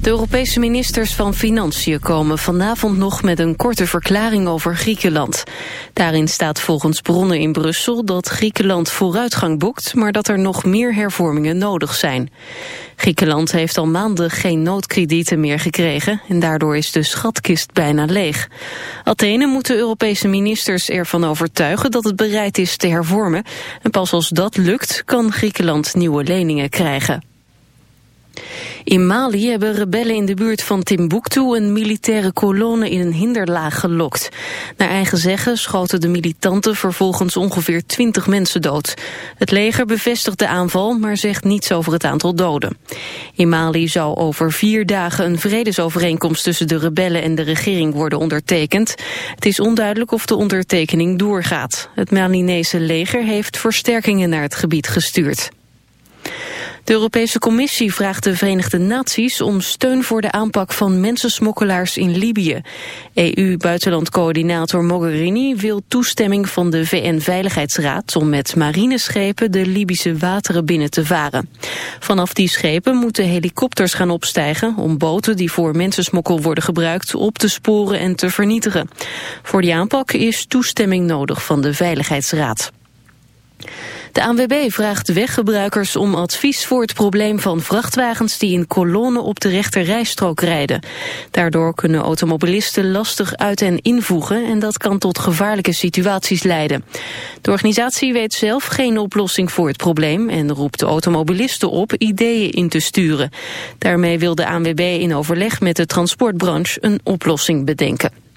De Europese ministers van Financiën komen vanavond nog met een korte verklaring over Griekenland. Daarin staat volgens bronnen in Brussel dat Griekenland vooruitgang boekt, maar dat er nog meer hervormingen nodig zijn. Griekenland heeft al maanden geen noodkredieten meer gekregen en daardoor is de schatkist bijna leeg. Athene moet de Europese ministers ervan overtuigen dat het bereid is te hervormen. En pas als dat lukt kan Griekenland nieuwe leningen krijgen. In Mali hebben rebellen in de buurt van Timbuktu een militaire kolonne in een hinderlaag gelokt. Naar eigen zeggen schoten de militanten vervolgens ongeveer 20 mensen dood. Het leger bevestigt de aanval, maar zegt niets over het aantal doden. In Mali zou over vier dagen een vredesovereenkomst tussen de rebellen en de regering worden ondertekend. Het is onduidelijk of de ondertekening doorgaat. Het Malinese leger heeft versterkingen naar het gebied gestuurd. De Europese Commissie vraagt de Verenigde Naties om steun voor de aanpak van mensensmokkelaars in Libië. EU-buitenlandcoördinator Mogherini wil toestemming van de VN-veiligheidsraad om met marineschepen de Libische wateren binnen te varen. Vanaf die schepen moeten helikopters gaan opstijgen om boten die voor mensensmokkel worden gebruikt op te sporen en te vernietigen. Voor die aanpak is toestemming nodig van de Veiligheidsraad. De ANWB vraagt weggebruikers om advies voor het probleem van vrachtwagens die in kolonnen op de rechter rijstrook rijden. Daardoor kunnen automobilisten lastig uit- en invoegen en dat kan tot gevaarlijke situaties leiden. De organisatie weet zelf geen oplossing voor het probleem en roept de automobilisten op ideeën in te sturen. Daarmee wil de ANWB in overleg met de transportbranche een oplossing bedenken.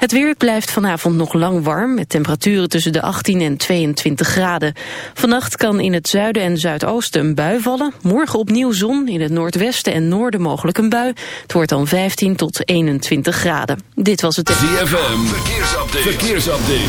Het weer blijft vanavond nog lang warm, met temperaturen tussen de 18 en 22 graden. Vannacht kan in het zuiden en zuidoosten een bui vallen. Morgen opnieuw zon, in het noordwesten en noorden mogelijk een bui. Het wordt dan 15 tot 21 graden. Dit was het... ZFM, verkeersupdate. verkeersupdate.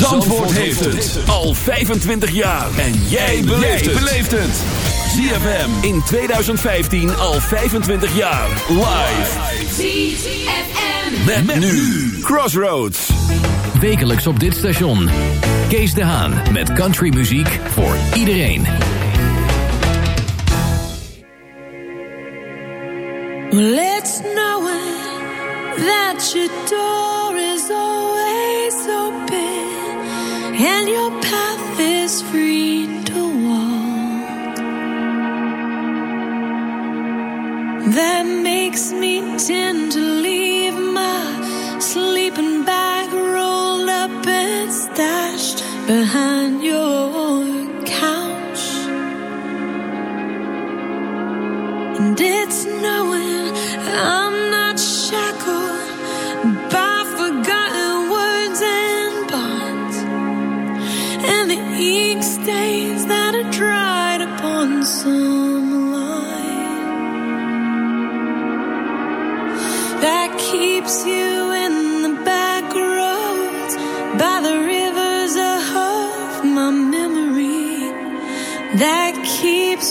Zandvoort heeft het al 25 jaar. En jij beleeft het. ZFM in 2015 al 25 jaar. Live. ZFM. Met, nu. Crossroads. Wekelijks op dit station. Kees de Haan met countrymuziek voor iedereen. Well, it's knowing that your door is open and your path is free to walk. That makes me tend to leave my sleeping bag rolled up and stashed behind your couch. And it's knowing I'm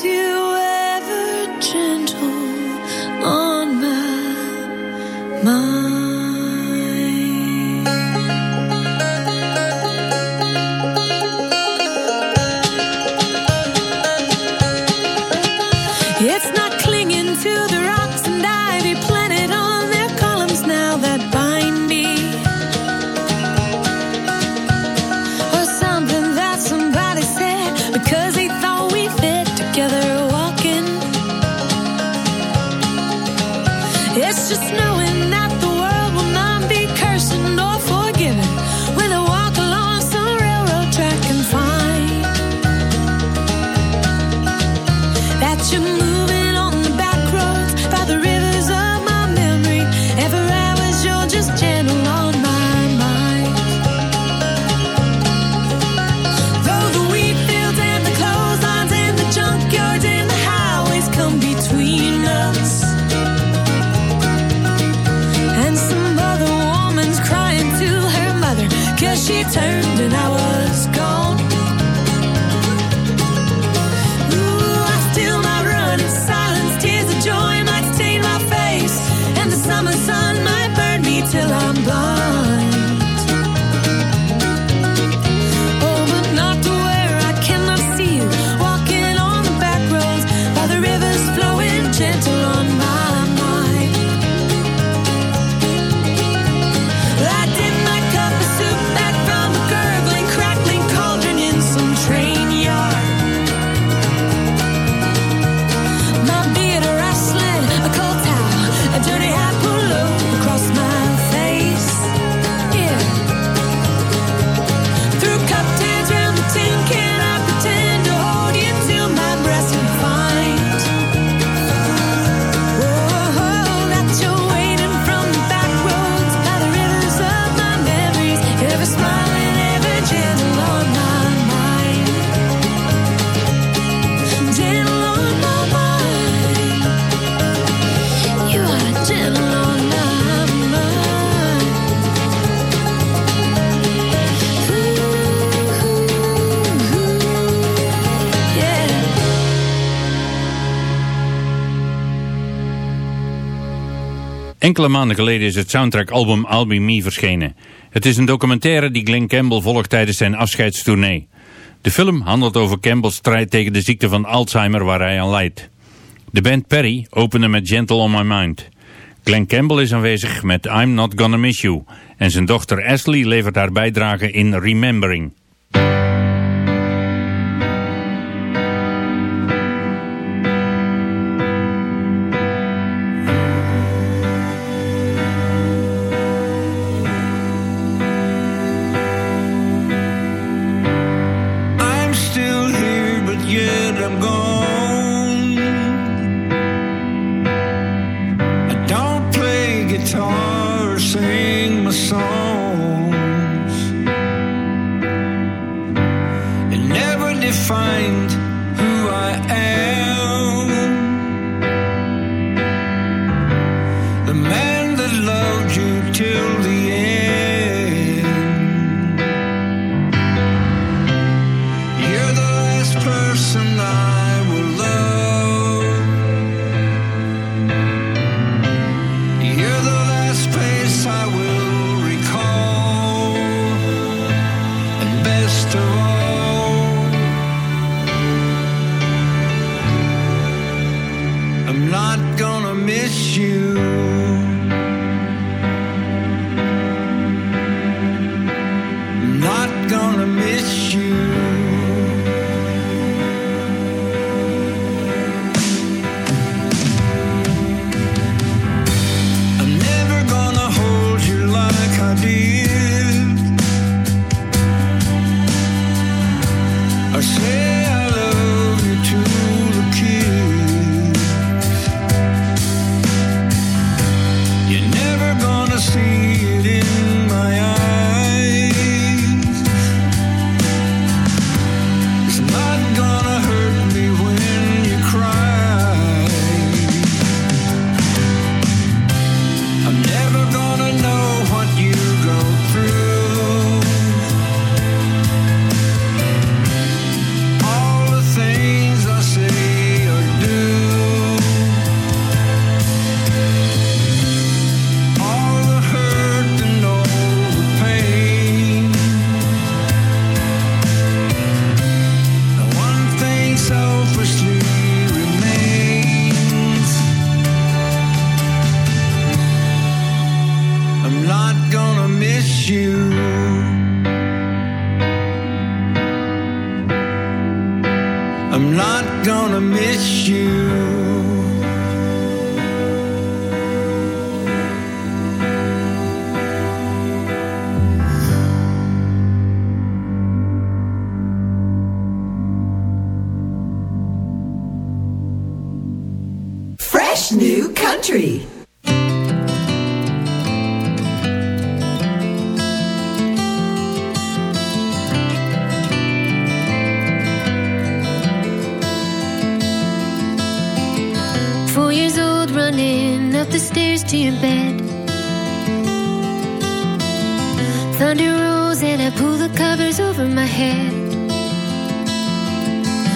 you. knowing that Enkele maanden geleden is het soundtrackalbum I'll Be Me verschenen. Het is een documentaire die Glenn Campbell volgt tijdens zijn afscheidstournee. De film handelt over Campbell's strijd tegen de ziekte van Alzheimer waar hij aan lijdt. De band Perry opende met Gentle on My Mind. Glenn Campbell is aanwezig met I'm Not Gonna Miss You en zijn dochter Ashley levert haar bijdrage in Remembering.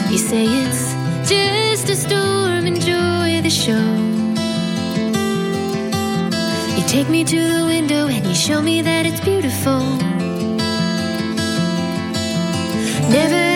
You say it's just a storm, enjoy the show. You take me to the window and you show me that it's beautiful. Never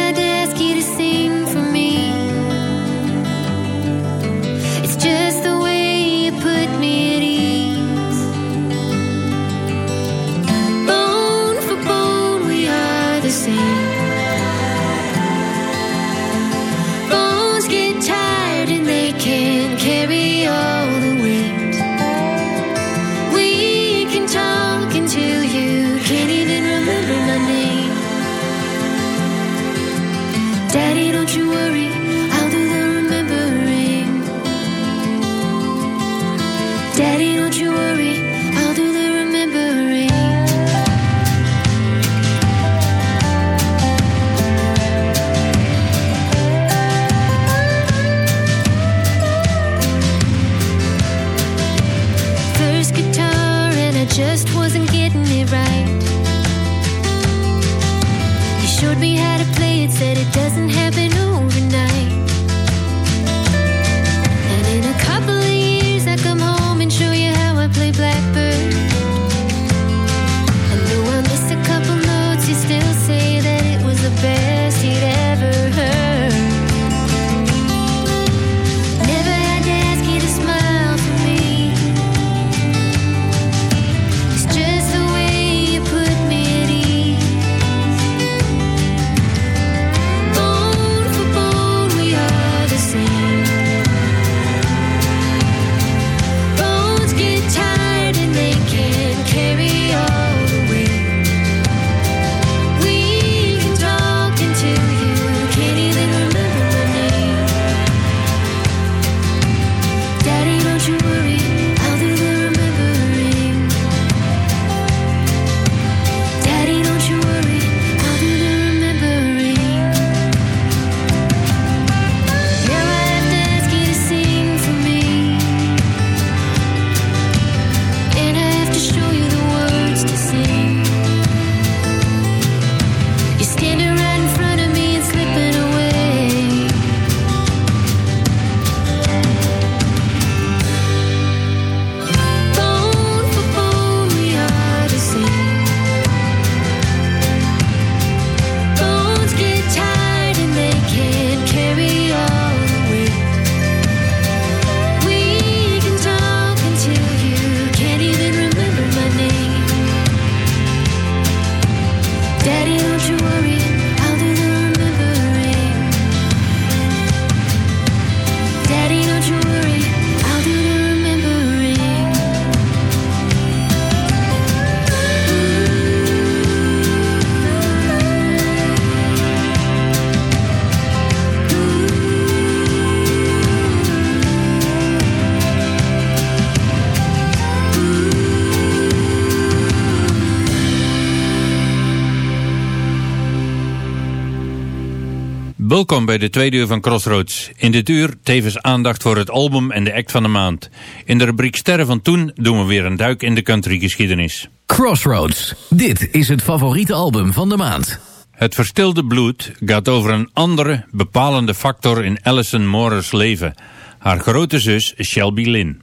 Welkom bij de tweede uur van Crossroads. In dit uur tevens aandacht voor het album en de act van de maand. In de rubriek Sterren van Toen doen we weer een duik in de countrygeschiedenis. Crossroads, dit is het favoriete album van de maand. Het verstilde bloed gaat over een andere, bepalende factor in Alison Moore's leven. Haar grote zus Shelby Lynn.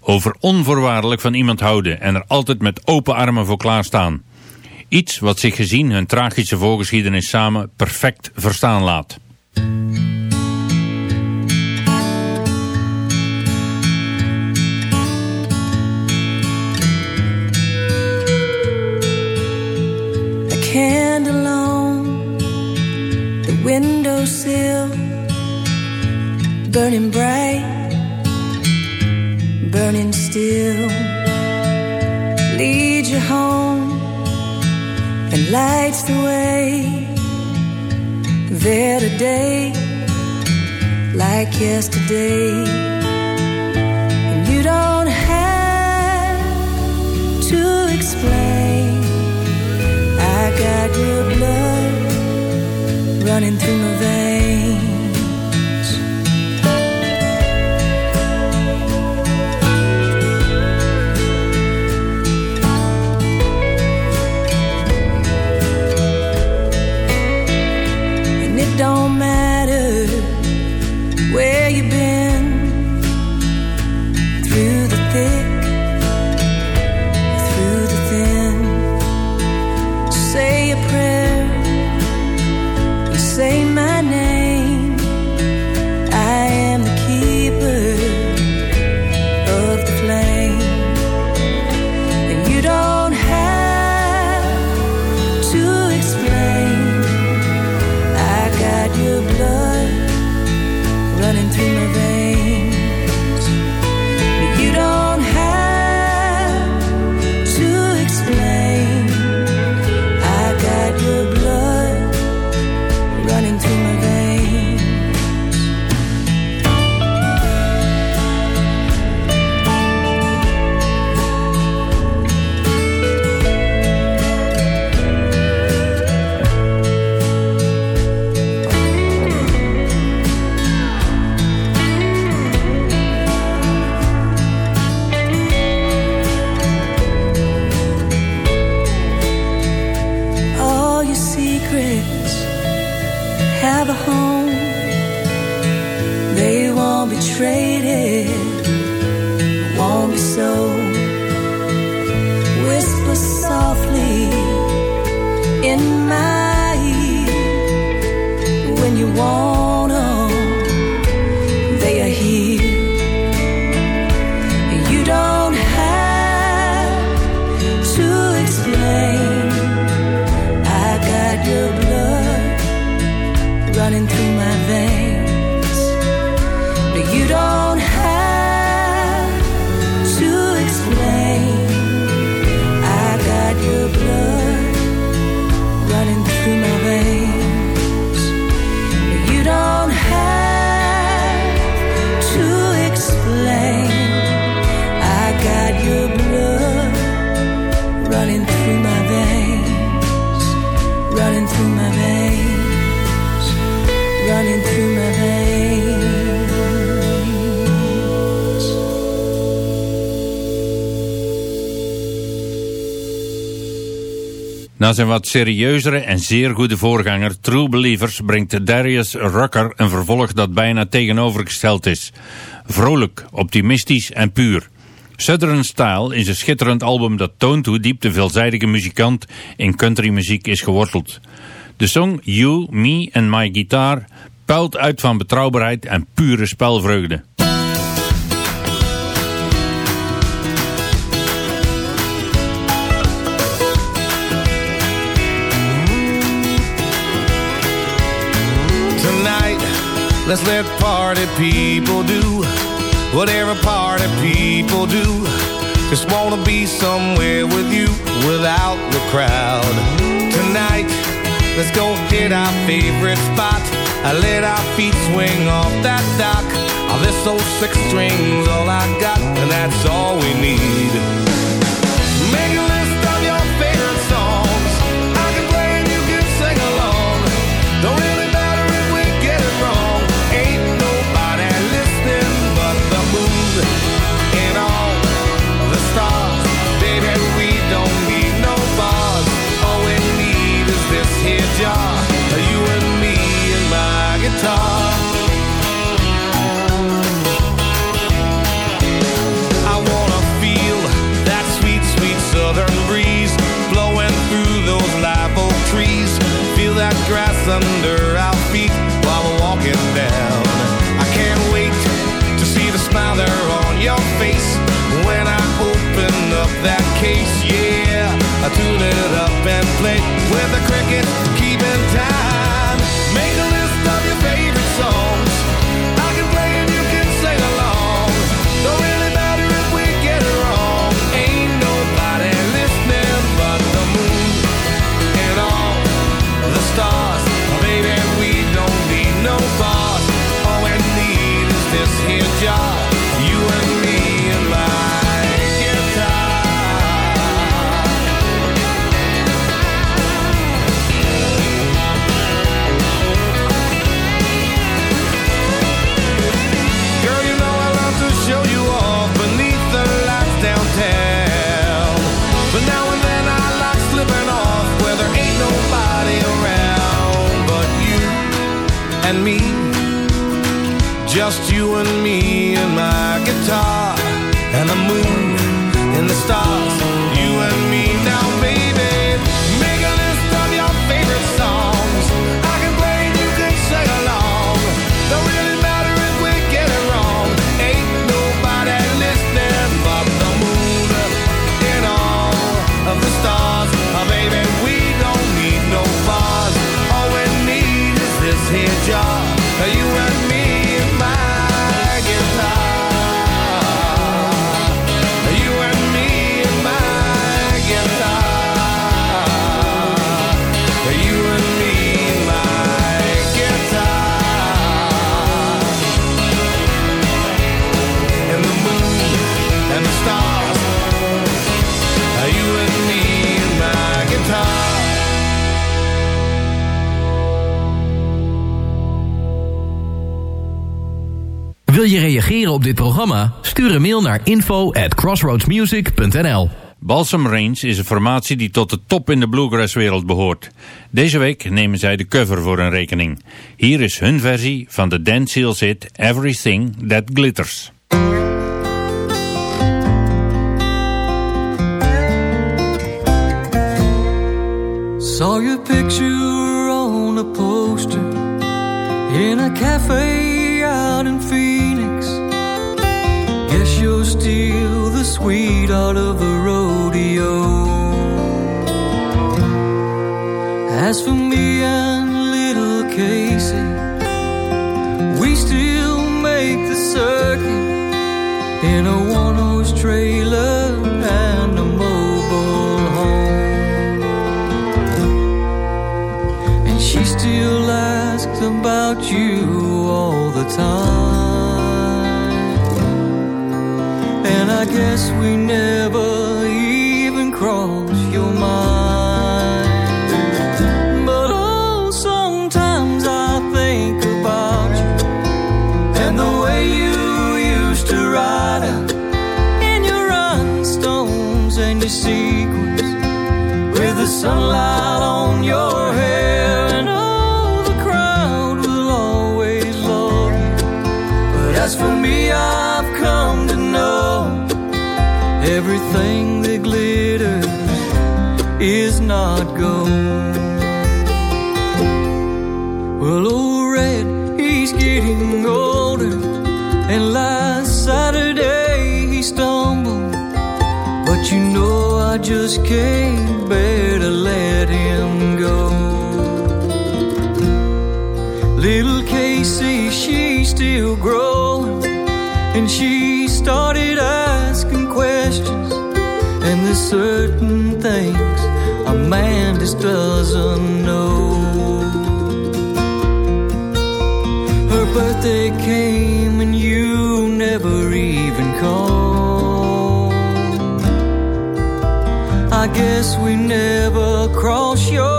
Over onvoorwaardelijk van iemand houden en er altijd met open armen voor klaarstaan. Iets wat zich gezien hun tragische voorgeschiedenis samen perfect verstaan laat. burning bright, burning still. Lead you home and lights the way. There today, like yesterday. And you don't have to explain. I got your blood running through my veins. It Na zijn wat serieuzere en zeer goede voorganger True Believers brengt Darius Rucker een vervolg dat bijna tegenovergesteld is. Vrolijk, optimistisch en puur. Southern Style is een schitterend album dat toont hoe diep de veelzijdige muzikant in countrymuziek is geworteld. De song You, Me and My Guitar puilt uit van betrouwbaarheid en pure spelvreugde. Let's let party people do whatever party people do. Just wanna be somewhere with you without the crowd. Tonight, let's go hit our favorite spot. I let our feet swing off that dock. Oh, this old six strings all I got, and that's all we need. plate with a cricket naar info at crossroadsmusic.nl Balsam Range is een formatie die tot de top in de bluegrasswereld behoort. Deze week nemen zij de cover voor een rekening. Hier is hun versie van de dancehall hit Everything That Glitters. Saw your picture on a poster in a cafe Still the sweetheart of the rodeo. As for me and little Casey, we still make the circuit in a one horse trailer and a mobile home. And she still asks about you all the time. Guess we never even cross your mind. But oh, sometimes I think about you and the way you used to ride in your rhinestones and your sequins with the sunlight everything that glitters is not gold well old red he's getting older and last Saturday he stumbled but you know I just can't bear to let him go. Little Casey, she's still growing, and she started. And there's certain things a man just doesn't know. Her birthday came and you never even called. I guess we never cross your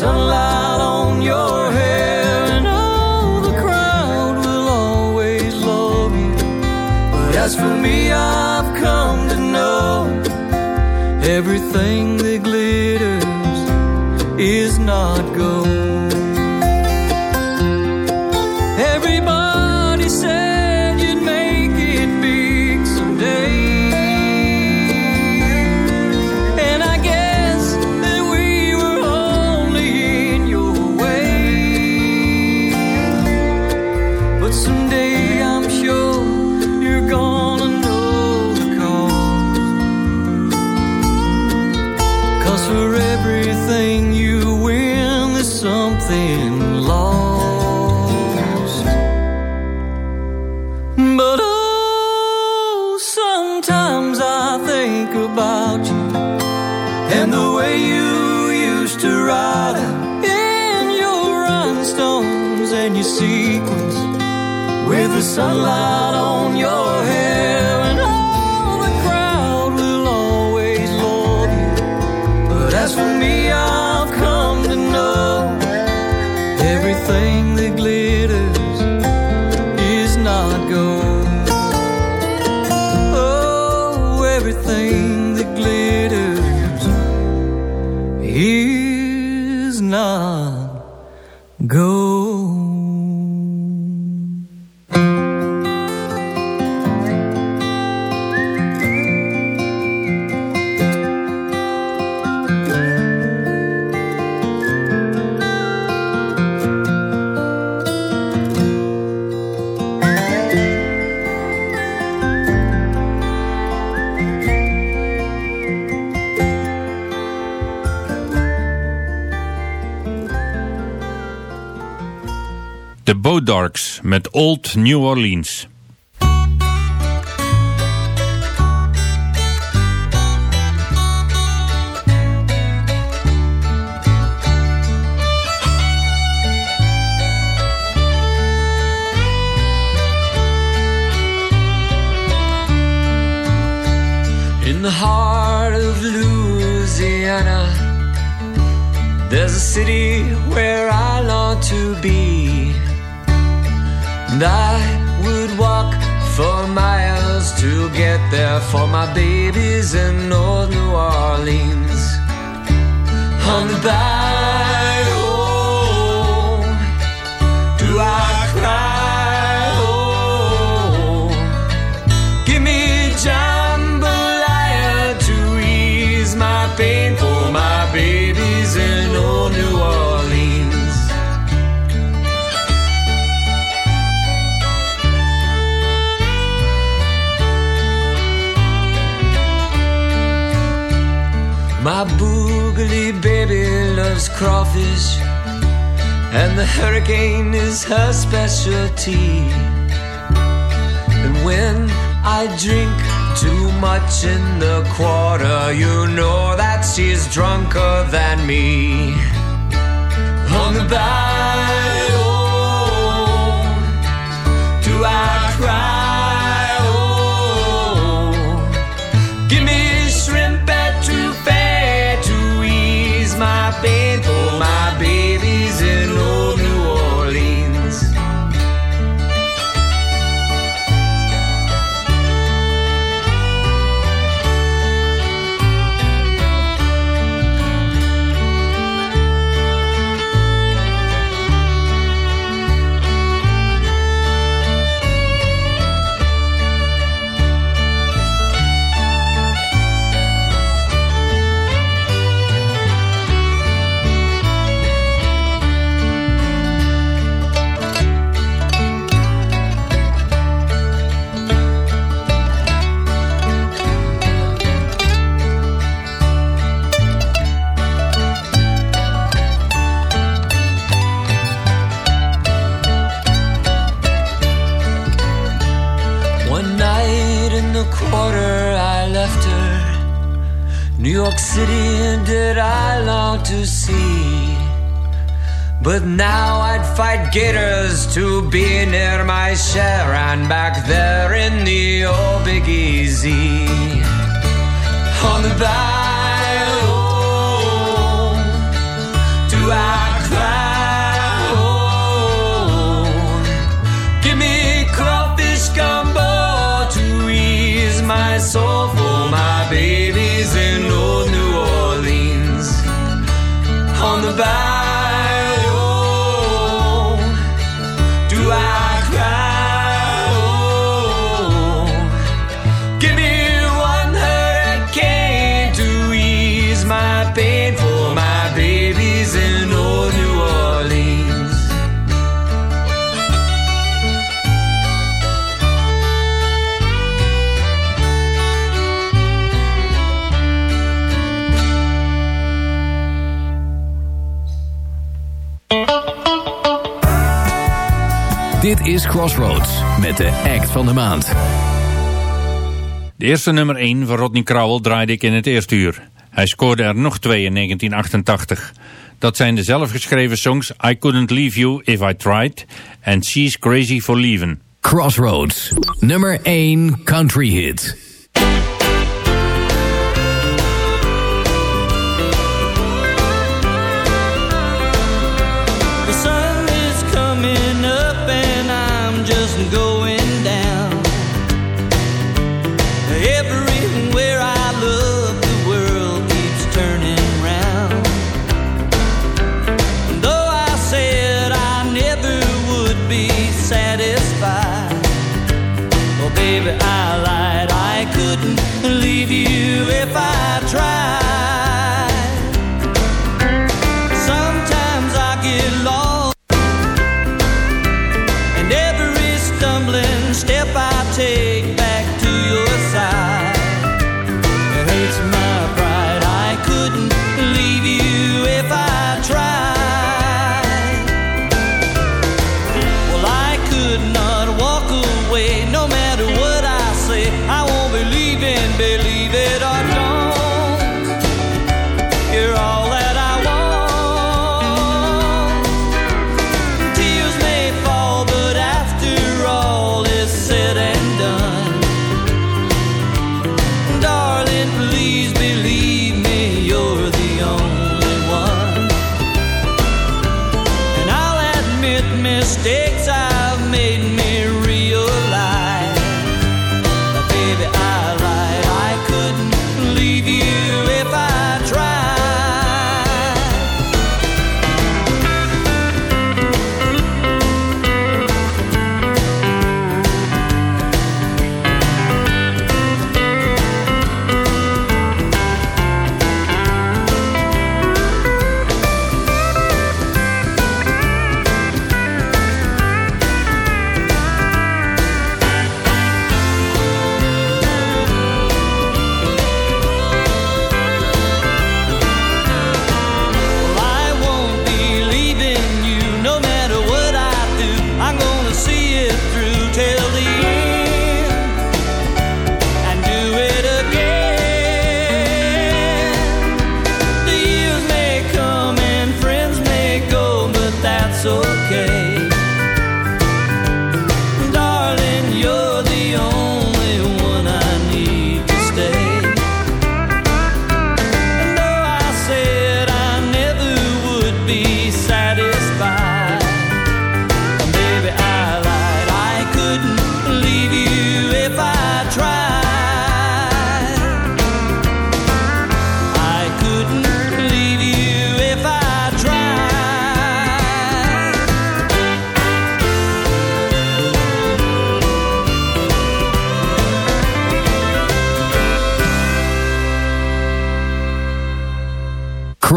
sunlight on your hair. And oh, the crowd will always love you. But as for me, I've come to know everything that glitters is not gold. Sunlight on your hair. And all the crowd will always love you. But as for me, I've come to know go. De Bodarks met Old New Orleans. My boogly baby loves crawfish, and the hurricane is her specialty. And when I drink too much in the quarter, you know that she's drunker than me. On the bayou, do I cry? York City did I long to see. But now I'd fight gators to be near my Sharon back there in the old Big Easy. On the bayou, is Crossroads met de act van de maand. De eerste nummer 1 van Rodney Crowell draaide ik in het eerste uur. Hij scoorde er nog twee in 1988. Dat zijn de zelfgeschreven songs I Couldn't Leave You If I Tried en She's Crazy For Leaving. Crossroads, nummer 1 country hit.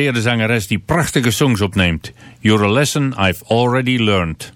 Ondergewaardeerde zangeres die prachtige songs opneemt. You're a lesson I've already learned.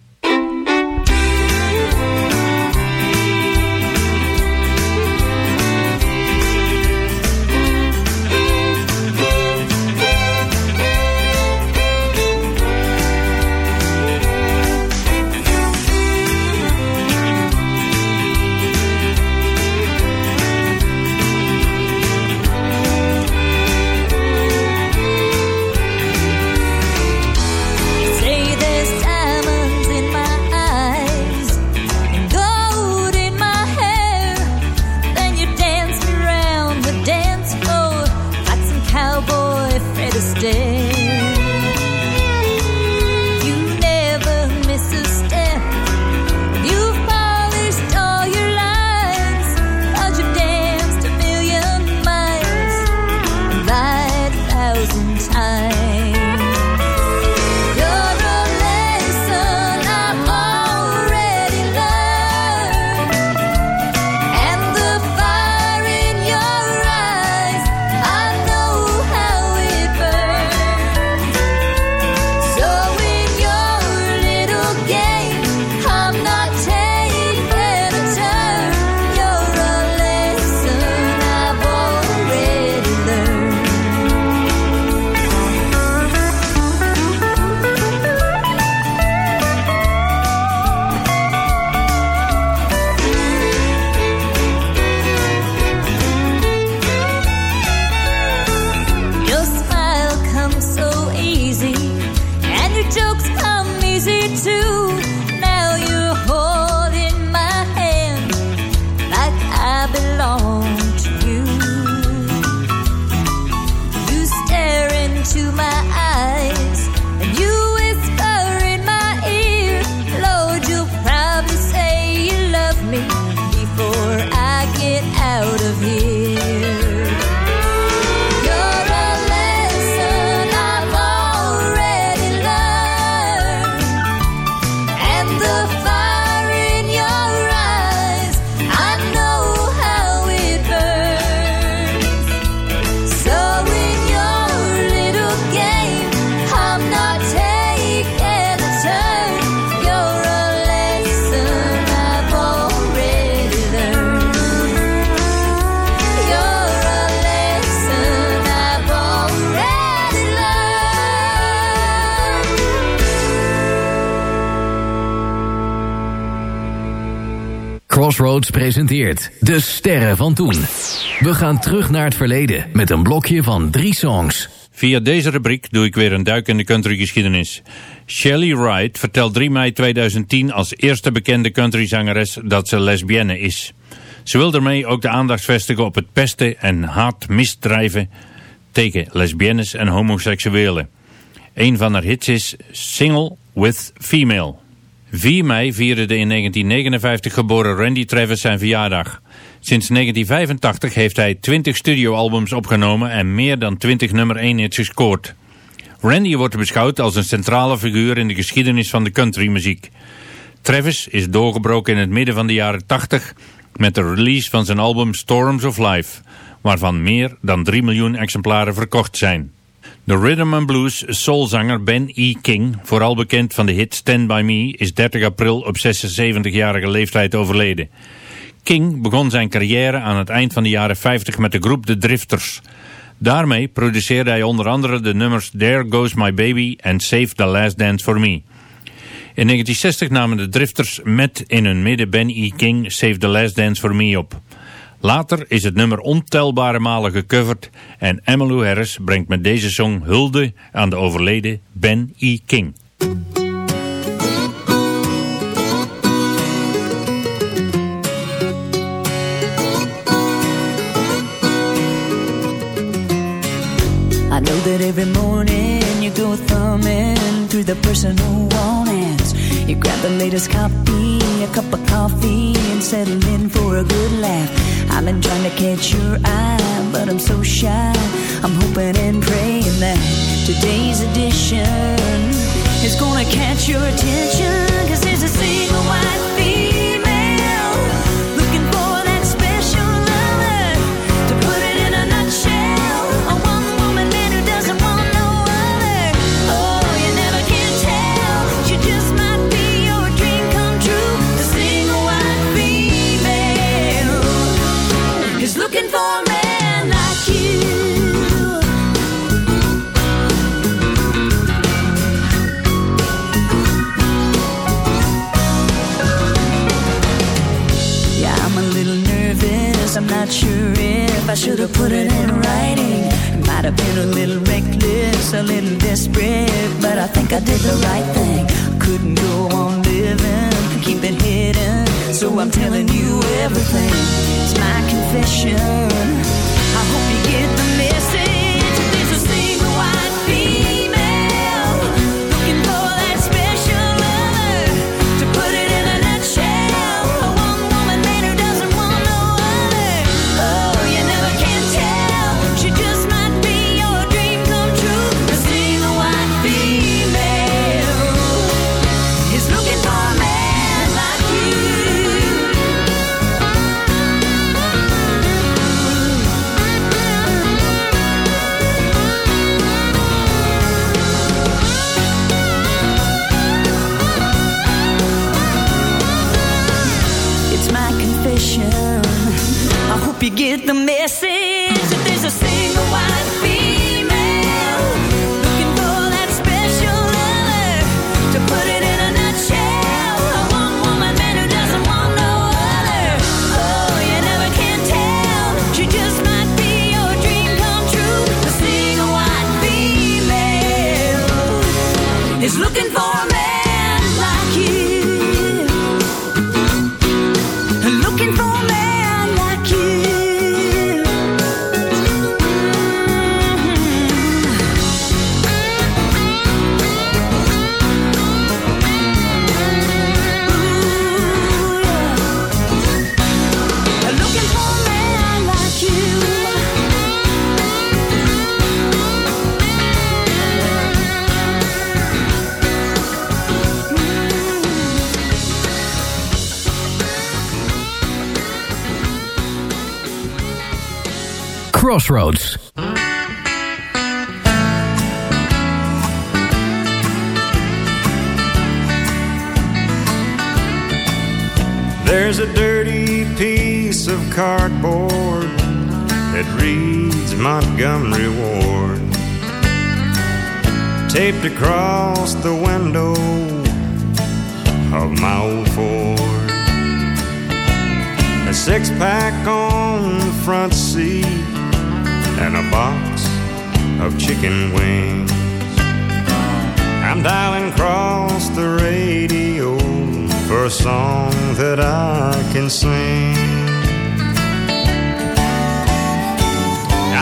Presenteert De Sterren van Toen. We gaan terug naar het verleden met een blokje van drie songs. Via deze rubriek doe ik weer een duik in de countrygeschiedenis. Shelley Wright vertelt 3 mei 2010 als eerste bekende countryzangeres dat ze lesbienne is. Ze wil daarmee ook de aandacht vestigen op het pesten en haatmisdrijven tegen lesbiennes en homoseksuelen. Een van haar hits is Single with Female. 4 mei vierde de in 1959 geboren Randy Travis zijn verjaardag. Sinds 1985 heeft hij 20 studioalbums opgenomen en meer dan 20 nummer 1 hits gescoord. Randy wordt beschouwd als een centrale figuur in de geschiedenis van de countrymuziek. Travis is doorgebroken in het midden van de jaren 80 met de release van zijn album Storms of Life, waarvan meer dan 3 miljoen exemplaren verkocht zijn. De rhythm and blues soulzanger Ben E. King, vooral bekend van de hit Stand By Me, is 30 april op 76-jarige leeftijd overleden. King begon zijn carrière aan het eind van de jaren 50 met de groep The Drifters. Daarmee produceerde hij onder andere de nummers There Goes My Baby en Save the Last Dance For Me. In 1960 namen de Drifters met in hun midden Ben E. King Save the Last Dance For Me op. Later is het nummer ontelbare malen gecoverd en Emmylou Harris brengt met deze song hulde aan de overleden Ben E. King. I know that every morning you go thumbing through the personal romance. You grab the latest copy, a cup of coffee, and settle in for a good laugh. I've been trying to catch your eye, but I'm so shy. I'm hoping and praying that today's edition is gonna catch your attention. Not sure if I should have put it in writing. It might have been a little reckless, a little desperate, but I think I did the right thing. Couldn't go on living, keep it hidden, so I'm telling you everything. It's my confession. I hope you get the Crossroads. There's a dirty piece of cardboard that reads Montgomery Ward. Taped across the window of my old Ford. A six pack on the front seat and a box of chicken wings. I'm dialing across the radio for a song that I can sing.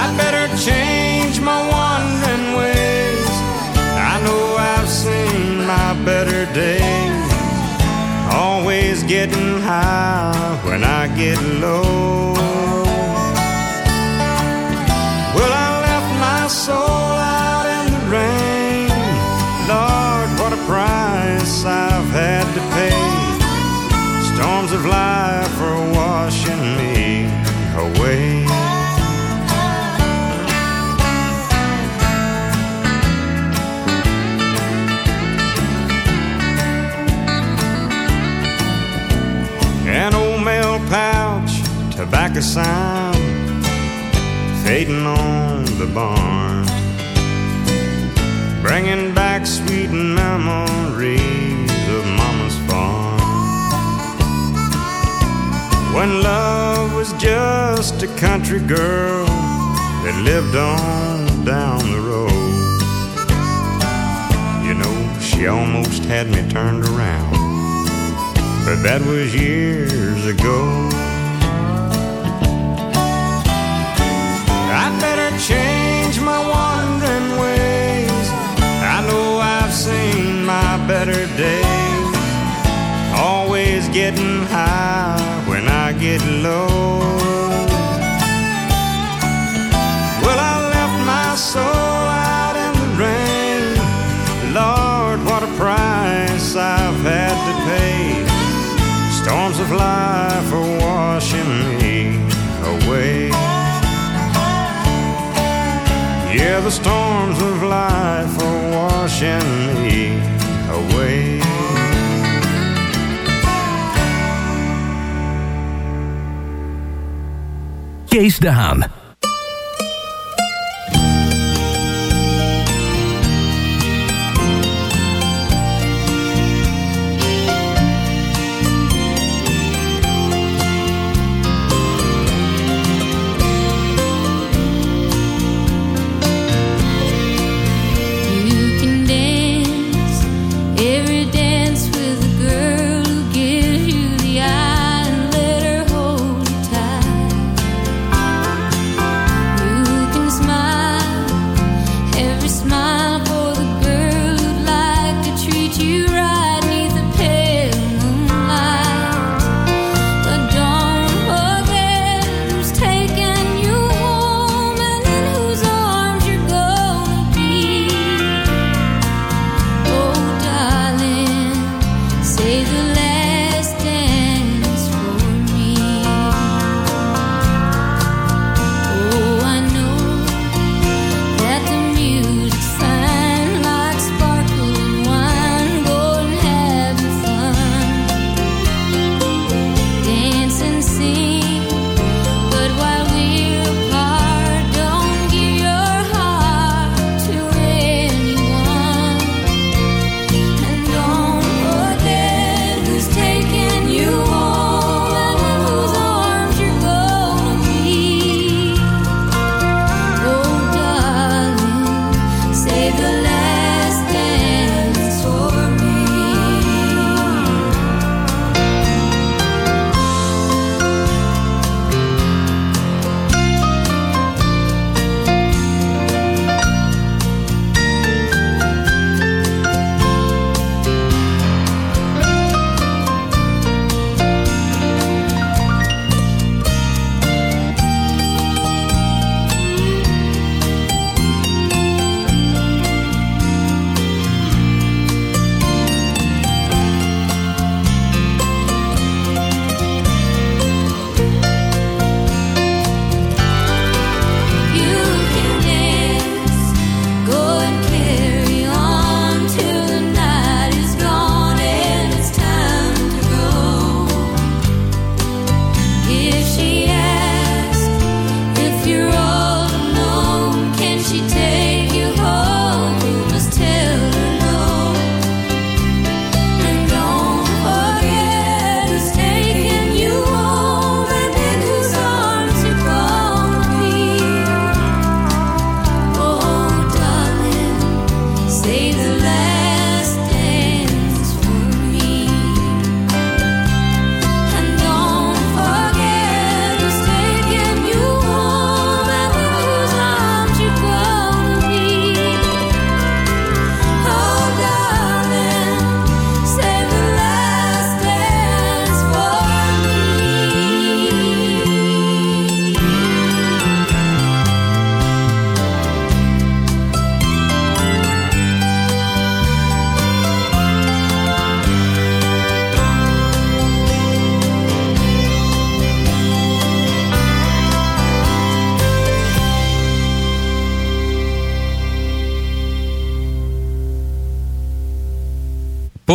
I better change my wandering ways. I know I've seen my better days. Always getting high when I get low. Soul out in the rain. Lord, what a price I've had to pay. Storms of life are washing me away. An old mail pouch, tobacco sign, fading on the barn. Bringing back sweet memories of Mama's farm. When love was just a country girl that lived on down the road. You know, she almost had me turned around, but that was years ago. Getting high when I get low. Well, I left my soul out in the rain. Lord, what a price I've had to pay. Storms of life are washing me away. Yeah, the storms of life are washing me away. Kees de Haan.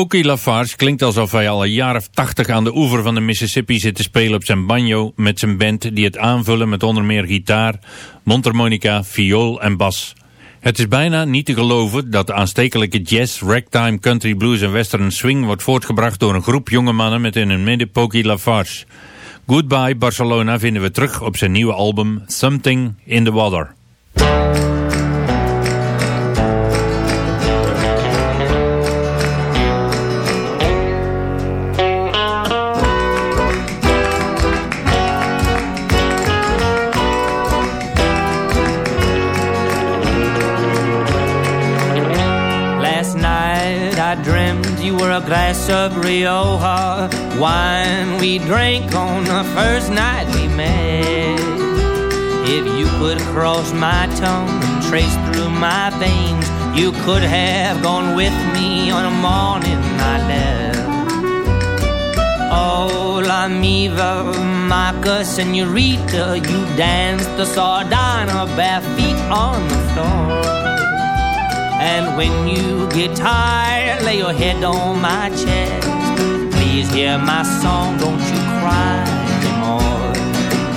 Pokey Lafarge klinkt alsof hij al een jaar of tachtig aan de oever van de Mississippi zit te spelen op zijn banjo met zijn band die het aanvullen met onder meer gitaar, mondharmonica, viool en bas. Het is bijna niet te geloven dat de aanstekelijke jazz, ragtime, country blues en western swing wordt voortgebracht door een groep jonge mannen met in hun midden Pokey Lafarge. Goodbye Barcelona vinden we terug op zijn nieuwe album Something in the Water. A glass of Rioja wine we drank on the first night we met. If you could cross my tongue and trace through my veins, you could have gone with me on a morning I left. Oh, La Miva, Maca, Senorita, you danced the sardana bare feet on the floor. And when you get tired, lay your head on my chest. Please hear my song, don't you cry anymore.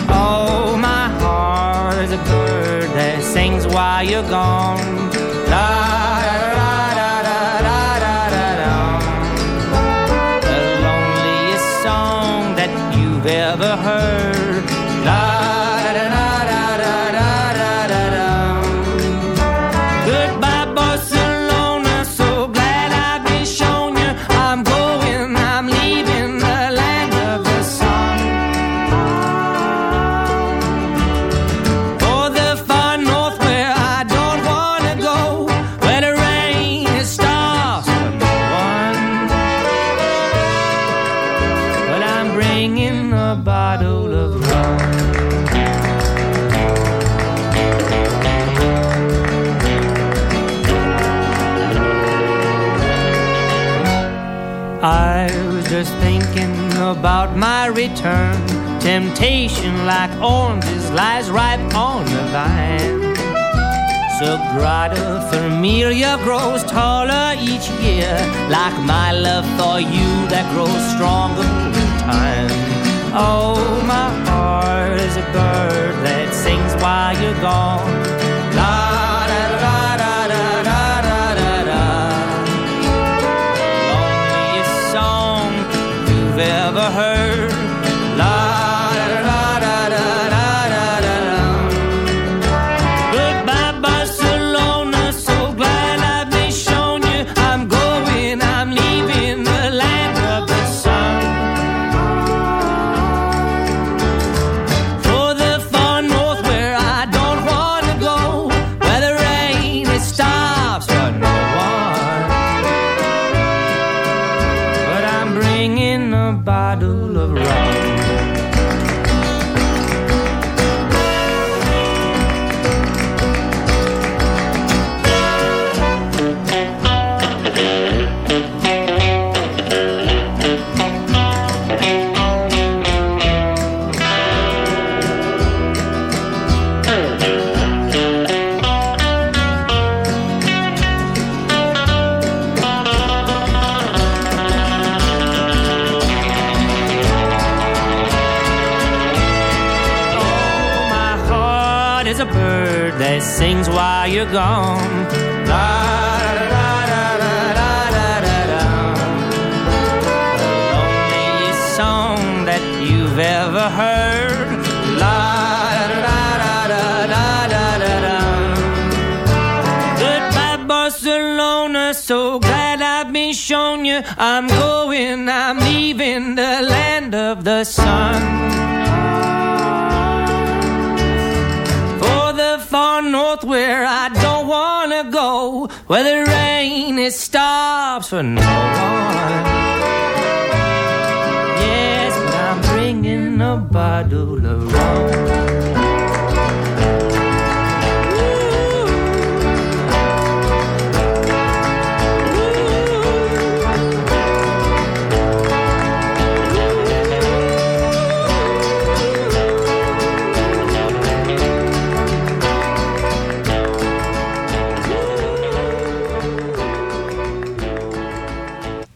Oh, my heart is a bird that sings while you're gone. La Temptation like oranges lies ripe on the vine. Sagrada Familia grows taller each year, like my love for you that grows stronger with time. Oh, my heart is a bird that sings while you're gone. while you're gone. La, song that you've ever heard. La da da da da da da da. Goodbye Barcelona, so glad I've been shown you. I'm going, I'm leaving the land of the sun. The north where I don't wanna go, where the rain it stops for no one. Yes, but I'm bringing a bottle of rum.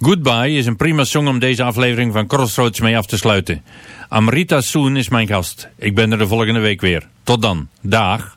Goodbye is een prima song om deze aflevering van Crossroads mee af te sluiten. Amrita Soon is mijn gast. Ik ben er de volgende week weer. Tot dan. Dag.